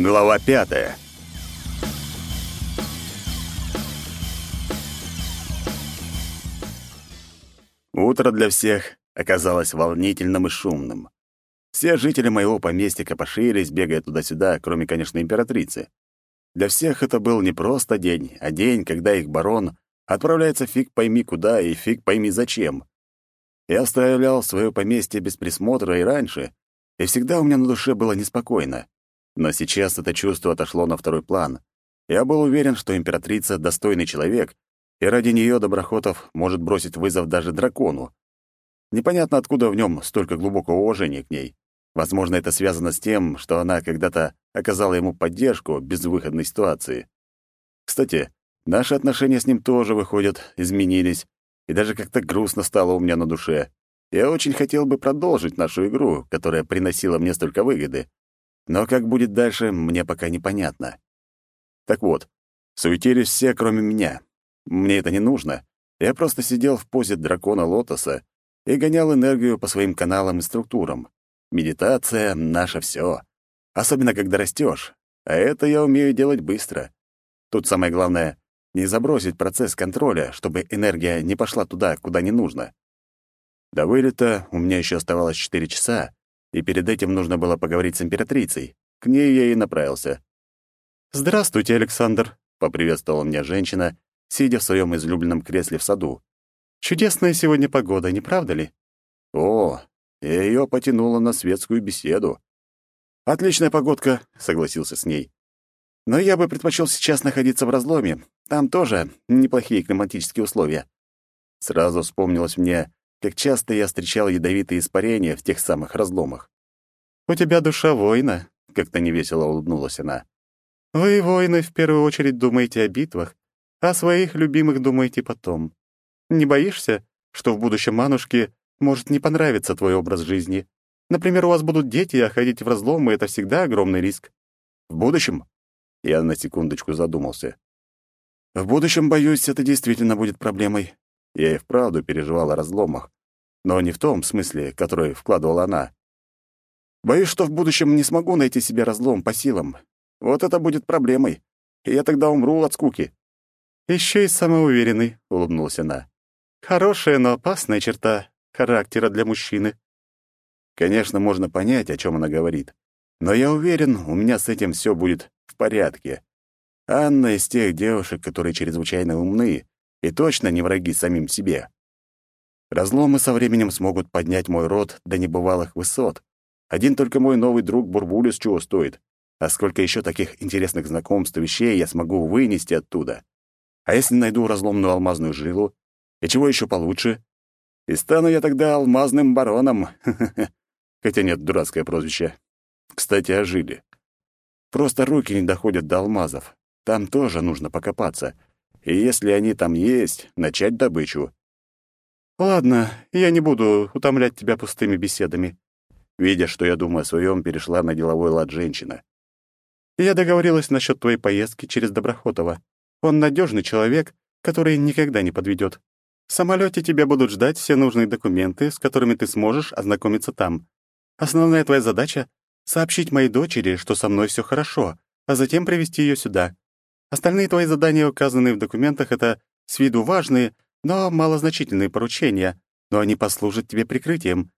Глава пятая. Утро для всех оказалось волнительным и шумным. Все жители моего поместья копошились, бегая туда-сюда, кроме, конечно, императрицы. Для всех это был не просто день, а день, когда их барон отправляется фиг пойми куда и фиг пойми зачем. Я оставлял свое поместье без присмотра и раньше, и всегда у меня на душе было неспокойно. Но сейчас это чувство отошло на второй план. Я был уверен, что императрица — достойный человек, и ради нее Доброхотов может бросить вызов даже дракону. Непонятно, откуда в нем столько глубокого уважения к ней. Возможно, это связано с тем, что она когда-то оказала ему поддержку в безвыходной ситуации. Кстати, наши отношения с ним тоже, выходят, изменились, и даже как-то грустно стало у меня на душе. Я очень хотел бы продолжить нашу игру, которая приносила мне столько выгоды. Но как будет дальше, мне пока непонятно. Так вот, суетились все, кроме меня. Мне это не нужно. Я просто сидел в позе дракона Лотоса и гонял энергию по своим каналам и структурам. Медитация — наше все. Особенно, когда растешь. А это я умею делать быстро. Тут самое главное — не забросить процесс контроля, чтобы энергия не пошла туда, куда не нужно. До вылета у меня еще оставалось четыре часа, и перед этим нужно было поговорить с императрицей. К ней я и направился. «Здравствуйте, Александр», — поприветствовала меня женщина, сидя в своем излюбленном кресле в саду. «Чудесная сегодня погода, не правда ли?» «О, ее потянуло на светскую беседу». «Отличная погодка», — согласился с ней. «Но я бы предпочел сейчас находиться в разломе. Там тоже неплохие климатические условия». Сразу вспомнилось мне, как часто я встречал ядовитые испарения в тех самых разломах. «У тебя душа воина», — как-то невесело улыбнулась она. «Вы, воины, в первую очередь думаете о битвах, о своих любимых думаете потом. Не боишься, что в будущем Манушке может не понравиться твой образ жизни? Например, у вас будут дети, а ходить в разломы — это всегда огромный риск. В будущем?» Я на секундочку задумался. «В будущем, боюсь, это действительно будет проблемой. Я и вправду переживал о разломах, но не в том смысле, который вкладывала она. Боюсь, что в будущем не смогу найти себе разлом по силам. Вот это будет проблемой, и я тогда умру от скуки. Еще и самоуверенный, улыбнулась она. Хорошая, но опасная черта характера для мужчины. Конечно, можно понять, о чем она говорит, но я уверен, у меня с этим все будет в порядке. Анна из тех девушек, которые чрезвычайно умны и точно не враги самим себе. Разломы со временем смогут поднять мой род до небывалых высот. Один только мой новый друг Бурбулис чего стоит. А сколько еще таких интересных знакомств и вещей я смогу вынести оттуда? А если найду разломную алмазную жилу? И чего еще получше? И стану я тогда алмазным бароном. Хотя нет, дурацкое прозвище. Кстати, о жиле. Просто руки не доходят до алмазов. Там тоже нужно покопаться и если они там есть, начать добычу. «Ладно, я не буду утомлять тебя пустыми беседами». Видя, что я думаю о своем, перешла на деловой лад женщина. «Я договорилась насчет твоей поездки через Доброхотова. Он надежный человек, который никогда не подведет. В самолете тебя будут ждать все нужные документы, с которыми ты сможешь ознакомиться там. Основная твоя задача — сообщить моей дочери, что со мной все хорошо, а затем привести ее сюда. Остальные твои задания, указанные в документах, это с виду важные, но малозначительные поручения, но они послужат тебе прикрытием.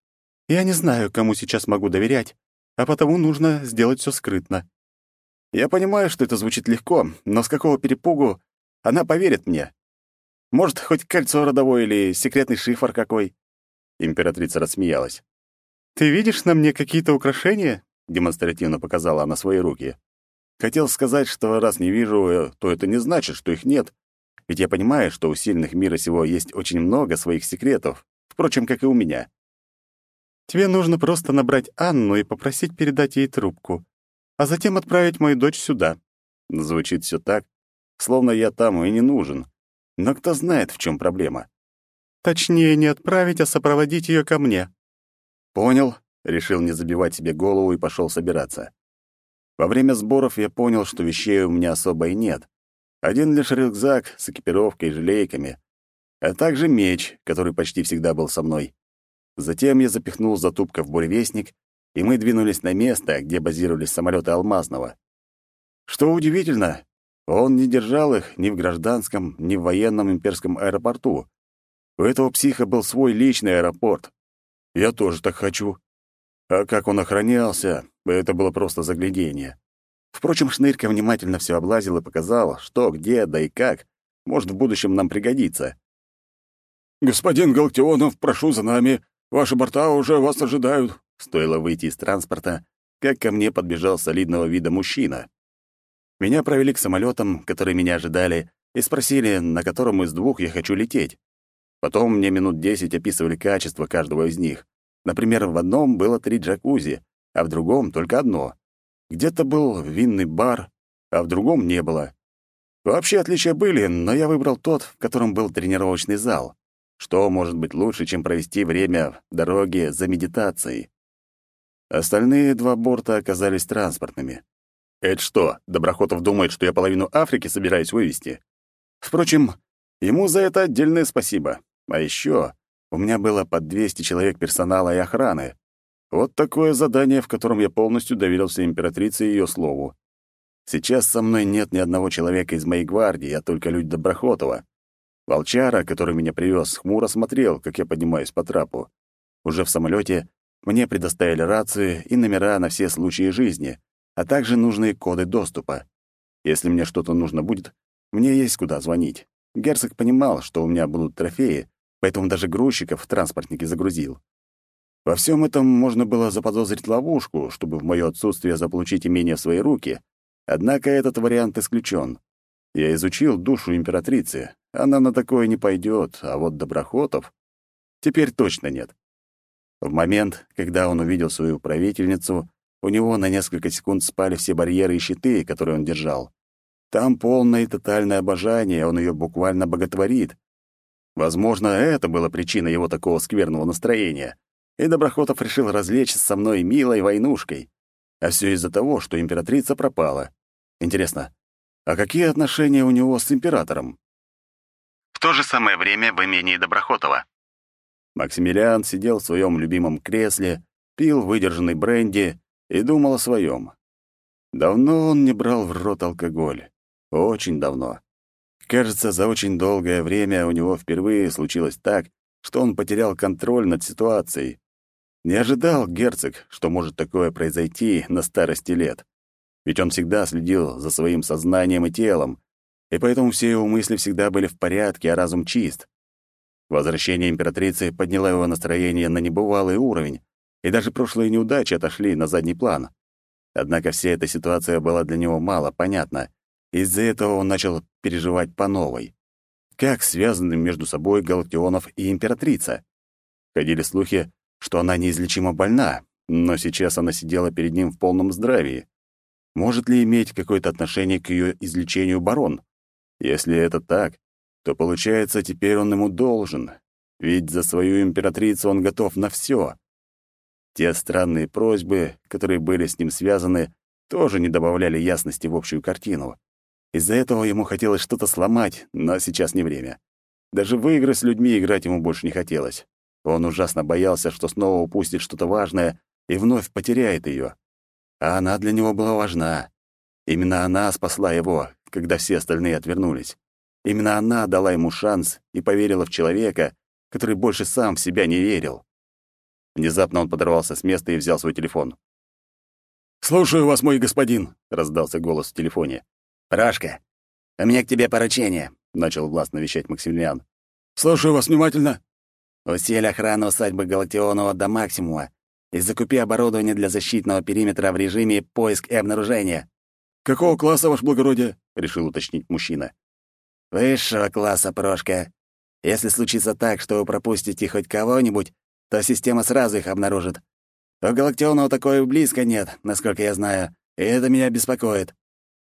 Я не знаю, кому сейчас могу доверять, а потому нужно сделать все скрытно. Я понимаю, что это звучит легко, но с какого перепугу она поверит мне? Может, хоть кольцо родовое или секретный шифр какой?» Императрица рассмеялась. «Ты видишь на мне какие-то украшения?» Демонстративно показала она свои руки. Хотел сказать, что раз не вижу, то это не значит, что их нет. Ведь я понимаю, что у сильных мира сего есть очень много своих секретов, впрочем, как и у меня. Тебе нужно просто набрать Анну и попросить передать ей трубку, а затем отправить мою дочь сюда. Звучит все так, словно я там и не нужен. Но кто знает, в чем проблема. Точнее, не отправить, а сопроводить ее ко мне. Понял, решил не забивать себе голову и пошел собираться. Во время сборов я понял, что вещей у меня особо и нет. Один лишь рюкзак с экипировкой и желейками, а также меч, который почти всегда был со мной. Затем я запихнул затупка в буревестник, и мы двинулись на место, где базировались самолеты Алмазного. Что удивительно, он не держал их ни в гражданском, ни в военном имперском аэропорту. У этого психа был свой личный аэропорт. Я тоже так хочу. А как он охранялся, это было просто заглядение. Впрочем, Шнырька внимательно все облазил и показал, что, где, да и как может в будущем нам пригодиться. «Господин Галактионов, прошу за нами. Ваши борта уже вас ожидают». Стоило выйти из транспорта, как ко мне подбежал солидного вида мужчина. Меня провели к самолетам, которые меня ожидали, и спросили, на котором из двух я хочу лететь. Потом мне минут десять описывали качество каждого из них. Например, в одном было три джакузи, а в другом только одно. Где-то был винный бар, а в другом не было. Вообще отличия были, но я выбрал тот, в котором был тренировочный зал. Что может быть лучше, чем провести время в дороге за медитацией? Остальные два борта оказались транспортными. Это что, Доброхотов думает, что я половину Африки собираюсь вывести? Впрочем, ему за это отдельное спасибо. А еще у меня было под 200 человек персонала и охраны. Вот такое задание, в котором я полностью доверился императрице и ее слову. Сейчас со мной нет ни одного человека из моей гвардии, а только люди Доброхотова. Волчара, который меня привез, хмуро смотрел, как я поднимаюсь по трапу. Уже в самолете мне предоставили рации и номера на все случаи жизни, а также нужные коды доступа. Если мне что-то нужно будет, мне есть куда звонить. Герцог понимал, что у меня будут трофеи, поэтому даже грузчиков в транспортнике загрузил. Во всем этом можно было заподозрить ловушку, чтобы в моё отсутствие заполучить имение в свои руки, однако этот вариант исключен. Я изучил душу императрицы. Она на такое не пойдет, а вот Доброхотов... Теперь точно нет. В момент, когда он увидел свою правительницу, у него на несколько секунд спали все барьеры и щиты, которые он держал. Там полное и тотальное обожание, он ее буквально боготворит. Возможно, это было причиной его такого скверного настроения и Доброхотов решил развлечься со мной милой войнушкой. А все из-за того, что императрица пропала. Интересно, а какие отношения у него с императором? В то же самое время в имении Доброхотова. Максимилиан сидел в своем любимом кресле, пил выдержанный бренди и думал о своем. Давно он не брал в рот алкоголь. Очень давно. Кажется, за очень долгое время у него впервые случилось так, что он потерял контроль над ситуацией, не ожидал герцог, что может такое произойти на старости лет. Ведь он всегда следил за своим сознанием и телом, и поэтому все его мысли всегда были в порядке, а разум чист. Возвращение императрицы подняло его настроение на небывалый уровень, и даже прошлые неудачи отошли на задний план. Однако вся эта ситуация была для него мало понятна. Из-за этого он начал переживать по новой. Как связаны между собой Галактионов и императрица? Ходили слухи, что она неизлечимо больна, но сейчас она сидела перед ним в полном здравии. Может ли иметь какое-то отношение к ее излечению барон? Если это так, то получается, теперь он ему должен, ведь за свою императрицу он готов на все. Те странные просьбы, которые были с ним связаны, тоже не добавляли ясности в общую картину. Из-за этого ему хотелось что-то сломать, но сейчас не время. Даже в игры с людьми играть ему больше не хотелось. Он ужасно боялся, что снова упустит что-то важное и вновь потеряет ее. А она для него была важна. Именно она спасла его, когда все остальные отвернулись. Именно она дала ему шанс и поверила в человека, который больше сам в себя не верил. Внезапно он подорвался с места и взял свой телефон. «Слушаю вас, мой господин», — раздался голос в телефоне. «Рашка, у меня к тебе поручение», — начал властно вещать Максимилиан. «Слушаю вас внимательно». Усиль охрану усадьбы Галактионова до максимума и закупи оборудование для защитного периметра в режиме поиск и обнаружения. «Какого класса, ваше благородие?» — решил уточнить мужчина. «Высшего класса, Прошка. Если случится так, что вы пропустите хоть кого-нибудь, то система сразу их обнаружит. У Галактионова такое близко нет, насколько я знаю, и это меня беспокоит».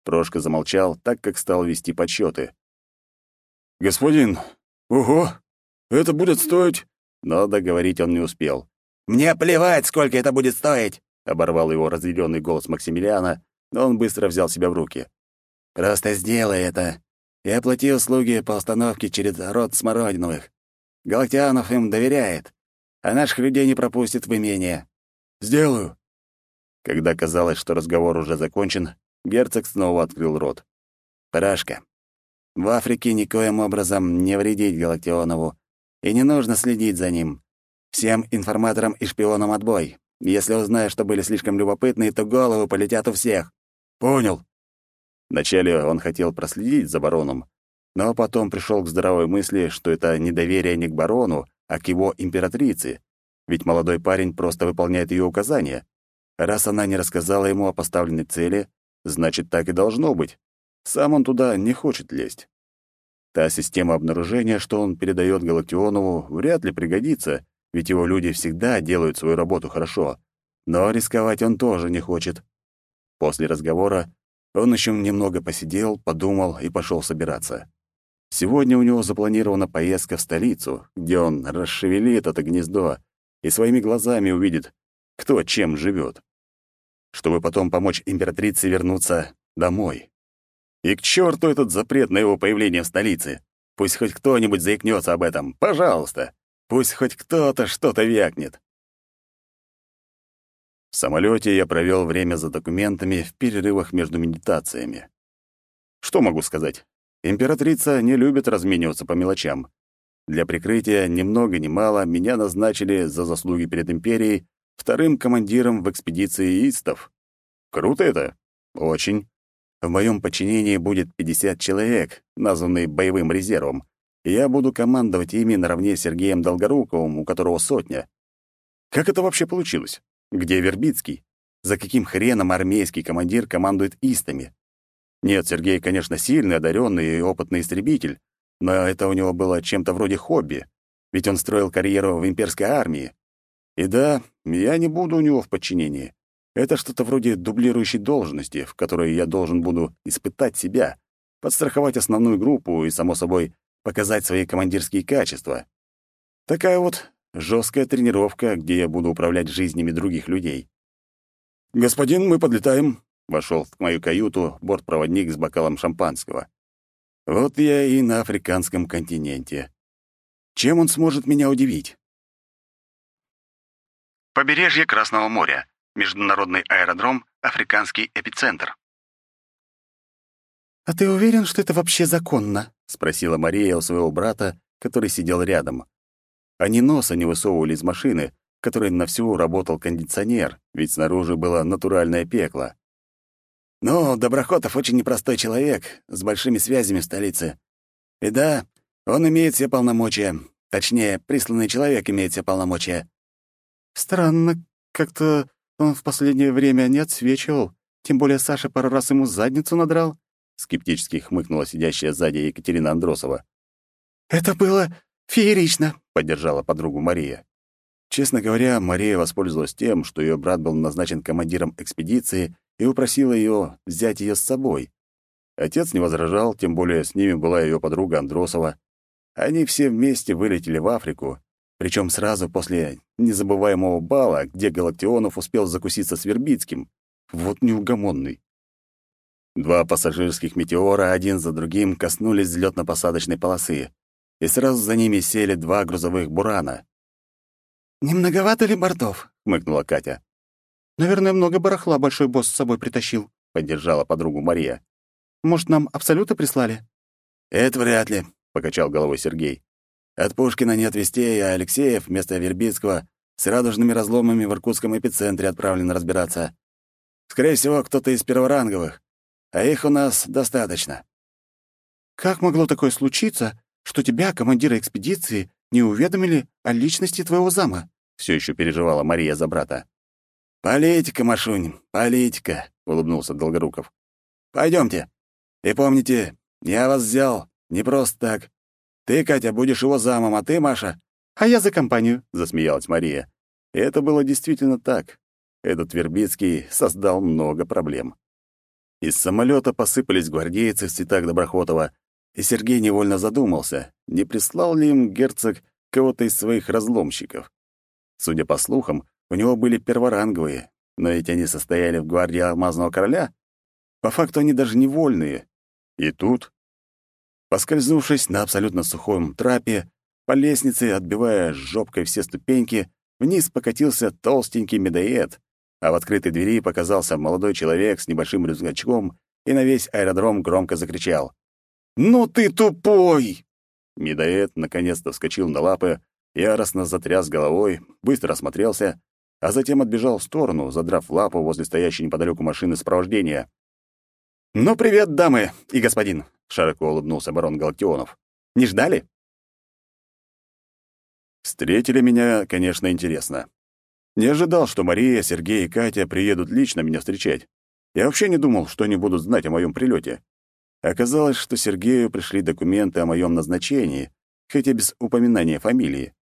Прошка замолчал, так как стал вести подсчеты. «Господин, ого, это будет стоить...» Но договорить он не успел. «Мне плевать, сколько это будет стоить!» — оборвал его разъяренный голос Максимилиана, но он быстро взял себя в руки. «Просто сделай это. Я оплати услуги по установке через род Смородиновых. Галактианов им доверяет, а наших людей не пропустит в имение». «Сделаю». Когда казалось, что разговор уже закончен, герцог снова открыл рот. «Парашка, в Африке никоим образом не вредить Галактионову, и не нужно следить за ним. Всем информаторам и шпионам отбой. Если узнаю, что были слишком любопытны, то головы полетят у всех». «Понял». Вначале он хотел проследить за бароном, но потом пришел к здравой мысли, что это недоверие не к барону, а к его императрице, ведь молодой парень просто выполняет ее указания. Раз она не рассказала ему о поставленной цели, значит, так и должно быть. Сам он туда не хочет лезть. Та система обнаружения, что он передает Галактионову, вряд ли пригодится, ведь его люди всегда делают свою работу хорошо. Но рисковать он тоже не хочет. После разговора он еще немного посидел, подумал и пошел собираться. Сегодня у него запланирована поездка в столицу, где он расшевелит это гнездо и своими глазами увидит, кто чем живет, чтобы потом помочь императрице вернуться домой. И к черту этот запрет на его появление в столице. Пусть хоть кто-нибудь заикнется об этом, пожалуйста. Пусть хоть кто-то что-то вякнет. В самолете я провел время за документами в перерывах между медитациями. Что могу сказать? Императрица не любит размениваться по мелочам. Для прикрытия ни много ни мало меня назначили за заслуги перед империей вторым командиром в экспедиции истов. Круто это? Очень. В моем подчинении будет 50 человек, названные боевым резервом, и я буду командовать ими наравне с Сергеем Долгоруковым, у которого сотня. Как это вообще получилось? Где Вербицкий? За каким хреном армейский командир командует истами? Нет, Сергей, конечно, сильный, одаренный и опытный истребитель, но это у него было чем-то вроде хобби, ведь он строил карьеру в имперской армии. И да, я не буду у него в подчинении. Это что-то вроде дублирующей должности, в которой я должен буду испытать себя, подстраховать основную группу и, само собой, показать свои командирские качества. Такая вот жесткая тренировка, где я буду управлять жизнями других людей. «Господин, мы подлетаем», — вошел в мою каюту бортпроводник с бокалом шампанского. Вот я и на африканском континенте. Чем он сможет меня удивить? Побережье Красного моря. Международный аэродром, африканский эпицентр. «А ты уверен, что это вообще законно?» — спросила Мария у своего брата, который сидел рядом. Они носа не высовывали из машины, в которой на всю работал кондиционер, ведь снаружи было натуральное пекло. «Ну, Доброхотов очень непростой человек, с большими связями в столице. И да, он имеет все полномочия. Точнее, присланный человек имеет все полномочия». «Странно, как-то он в последнее время не отсвечивал, тем более Саша пару раз ему задницу надрал», — скептически хмыкнула сидящая сзади Екатерина Андросова. «Это было феерично», — поддержала подругу Мария. Честно говоря, Мария воспользовалась тем, что ее брат был назначен командиром экспедиции и упросила ее взять ее с собой. Отец не возражал, тем более с ними была ее подруга Андросова. Они все вместе вылетели в Африку, причем сразу после незабываемого бала, где Галактионов успел закуситься с Вербицким. Вот неугомонный. Два пассажирских метеора один за другим коснулись взлетно-посадочной полосы, и сразу за ними сели два грузовых «Бурана». «Не многовато ли бортов?» — хмыкнула Катя. «Наверное, много барахла большой босс с собой притащил», — поддержала подругу Мария. «Может, нам абсолюты прислали?» «Это вряд ли», — покачал головой Сергей. От Пушкина нет вестей, а Алексеев вместо Вербицкого с радужными разломами в Иркутском эпицентре отправлен разбираться. Скорее всего, кто-то из перворанговых, а их у нас достаточно. Как могло такое случиться, что тебя, командира экспедиции, не уведомили о личности твоего зама? Все еще переживала Мария за брата. Политика, Машунь, политика, улыбнулся Долгоруков. Пойдемте. И помните, я вас взял не просто так. Ты, Катя, будешь его замом, а ты, Маша...» «А я за компанию», — засмеялась Мария. Это было действительно так. Этот Вербицкий создал много проблем. Из самолета посыпались гвардейцы в цветах Доброхотова, и Сергей невольно задумался, не прислал ли им герцог кого-то из своих разломщиков. Судя по слухам, у него были перворанговые, но ведь они состояли в гвардии Алмазного короля. По факту они даже не вольные. И тут Поскользнувшись на абсолютно сухом трапе, по лестнице, отбивая жопкой все ступеньки, вниз покатился толстенький медоед, а в открытой двери показался молодой человек с небольшим рюкзачком и на весь аэродром громко закричал. «Ну ты тупой!» Медоед наконец-то вскочил на лапы, яростно затряс головой, быстро осмотрелся, а затем отбежал в сторону, задрав лапу возле стоящей неподалеку машины сопровождения. «Ну, привет, дамы и господин!» — широко улыбнулся барон Галактионов. «Не ждали?» Встретили меня, конечно, интересно. Не ожидал, что Мария, Сергей и Катя приедут лично меня встречать. Я вообще не думал, что они будут знать о моем прилете. Оказалось, что Сергею пришли документы о моем назначении, хотя без упоминания фамилии.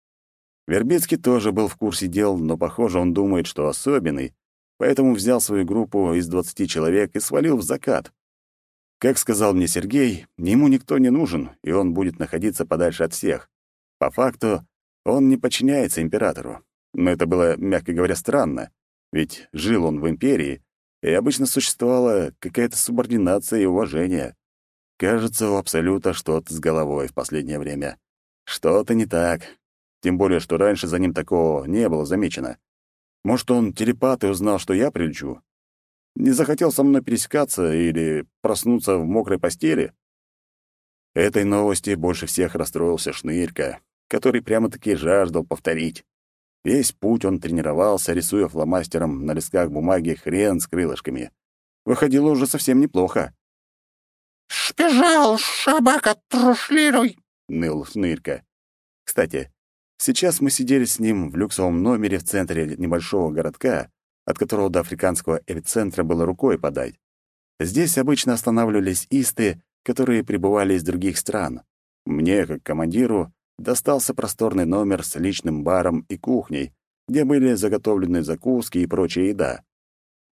Вербицкий тоже был в курсе дел, но, похоже, он думает, что особенный, поэтому взял свою группу из 20 человек и свалил в закат. Как сказал мне Сергей, ему никто не нужен, и он будет находиться подальше от всех. По факту, он не подчиняется императору. Но это было, мягко говоря, странно, ведь жил он в империи, и обычно существовала какая-то субординация и уважение. Кажется, у Абсолюта что-то с головой в последнее время. Что-то не так. Тем более, что раньше за ним такого не было замечено. Может, он телепат и узнал, что я прилечу? Не захотел со мной пересекаться или проснуться в мокрой постели? Этой новости больше всех расстроился Шнырька, который прямо-таки жаждал повторить. Весь путь он тренировался, рисуя фломастером на листках бумаги хрен с крылышками. Выходило уже совсем неплохо. «Сбежал, собака, трушлируй!» — ныл Шнырька. Кстати, сейчас мы сидели с ним в люксовом номере в центре небольшого городка, от которого до африканского эпицентра было рукой подать. Здесь обычно останавливались исты, которые прибывали из других стран. Мне, как командиру, достался просторный номер с личным баром и кухней, где были заготовлены закуски и прочая еда.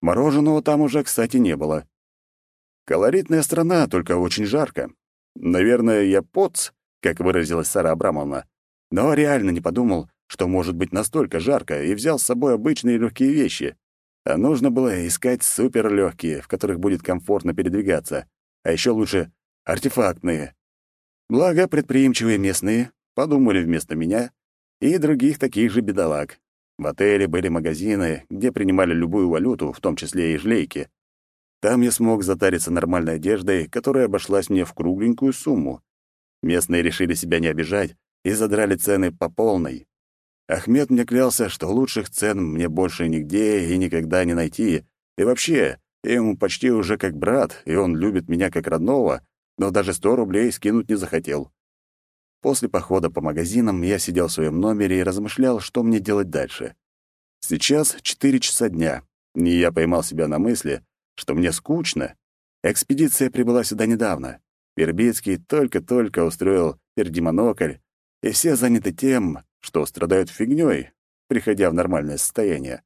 Мороженого там уже, кстати, не было. Колоритная страна, только очень жарко. Наверное, я поц, как выразилась Сара Абрамовна, но реально не подумал, что может быть настолько жарко, и взял с собой обычные легкие вещи. А нужно было искать суперлегкие, в которых будет комфортно передвигаться, а еще лучше артефактные. Благо, предприимчивые местные подумали вместо меня и других таких же бедолаг. В отеле были магазины, где принимали любую валюту, в том числе и жлейки. Там я смог затариться нормальной одеждой, которая обошлась мне в кругленькую сумму. Местные решили себя не обижать и задрали цены по полной. Ахмед мне клялся, что лучших цен мне больше нигде и никогда не найти. И вообще, я ему почти уже как брат, и он любит меня как родного, но даже сто рублей скинуть не захотел. После похода по магазинам я сидел в своем номере и размышлял, что мне делать дальше. Сейчас четыре часа дня, и я поймал себя на мысли, что мне скучно. Экспедиция прибыла сюда недавно. Вербицкий только-только устроил пердимонокль, и все заняты тем, что страдают фигнёй, приходя в нормальное состояние.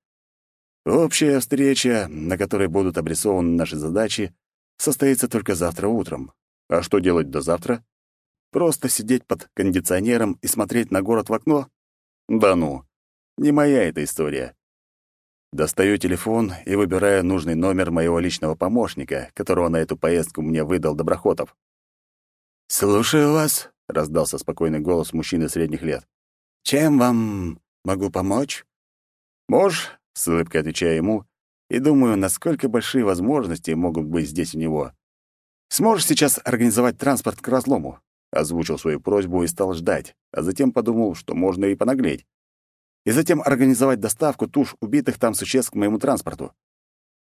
Общая встреча, на которой будут обрисованы наши задачи, состоится только завтра утром. А что делать до завтра? Просто сидеть под кондиционером и смотреть на город в окно? Да ну, не моя эта история. Достаю телефон и выбираю нужный номер моего личного помощника, которого на эту поездку мне выдал Доброхотов. «Слушаю вас», — раздался спокойный голос мужчины средних лет. «Чем вам могу помочь?» «Можешь», — с улыбкой отвечаю ему, и думаю, насколько большие возможности могут быть здесь у него. «Сможешь сейчас организовать транспорт к разлому?» Озвучил свою просьбу и стал ждать, а затем подумал, что можно и понаглеть. И затем организовать доставку туш убитых там существ к моему транспорту.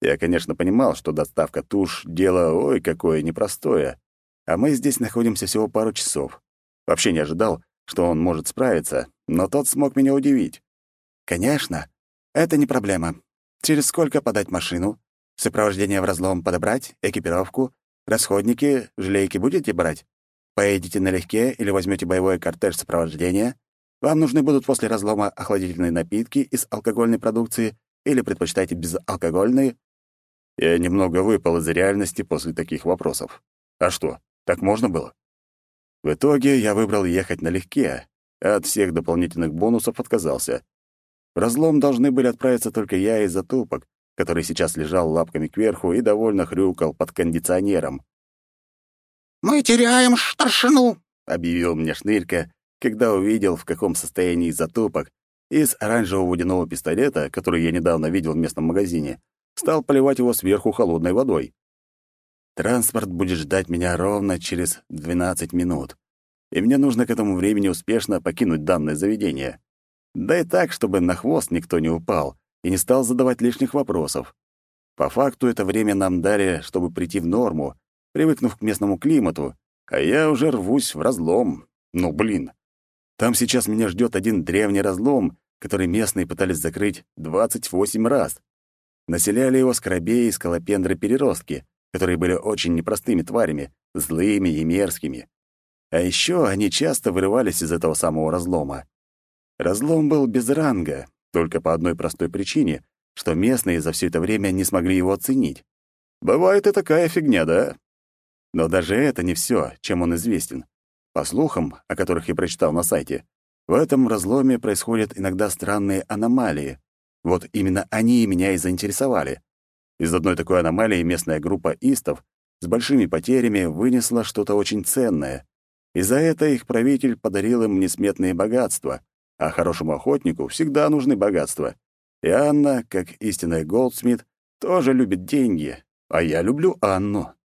Я, конечно, понимал, что доставка туш — дело ой какое непростое, а мы здесь находимся всего пару часов. Вообще не ожидал, что он может справиться, но тот смог меня удивить. «Конечно, это не проблема. Через сколько подать машину? Сопровождение в разлом подобрать? Экипировку? Расходники, жлейки будете брать? Поедете налегке или возьмете боевой кортеж сопровождения? Вам нужны будут после разлома охладительные напитки из алкогольной продукции или предпочитаете безалкогольные? Я немного выпал из реальности после таких вопросов. А что, так можно было? В итоге я выбрал ехать налегке, а от всех дополнительных бонусов отказался. В разлом должны были отправиться только я и затупок, который сейчас лежал лапками кверху и довольно хрюкал под кондиционером. «Мы теряем старшину», — объявил мне Шнырька, когда увидел, в каком состоянии затупок, из оранжевого водяного пистолета, который я недавно видел в местном магазине, стал поливать его сверху холодной водой. Транспорт будет ждать меня ровно через 12 минут, и мне нужно к этому времени успешно покинуть данное заведение. Да и так, чтобы на хвост никто не упал и не стал задавать лишних вопросов. По факту это время нам дали, чтобы прийти в норму, привыкнув к местному климату, а я уже рвусь в разлом. Ну, блин. Там сейчас меня ждет один древний разлом, который местные пытались закрыть 28 раз. Населяли его скоробеи и скалопендры-переростки, которые были очень непростыми тварями, злыми и мерзкими. А еще они часто вырывались из этого самого разлома. Разлом был без ранга, только по одной простой причине, что местные за все это время не смогли его оценить. Бывает и такая фигня, да? Но даже это не все, чем он известен. По слухам, о которых я прочитал на сайте, в этом разломе происходят иногда странные аномалии. Вот именно они меня и заинтересовали. Из одной такой аномалии местная группа истов с большими потерями вынесла что-то очень ценное. И за это их правитель подарил им несметные богатства, а хорошему охотнику всегда нужны богатства. И Анна, как истинная Голдсмит, тоже любит деньги, а я люблю Анну.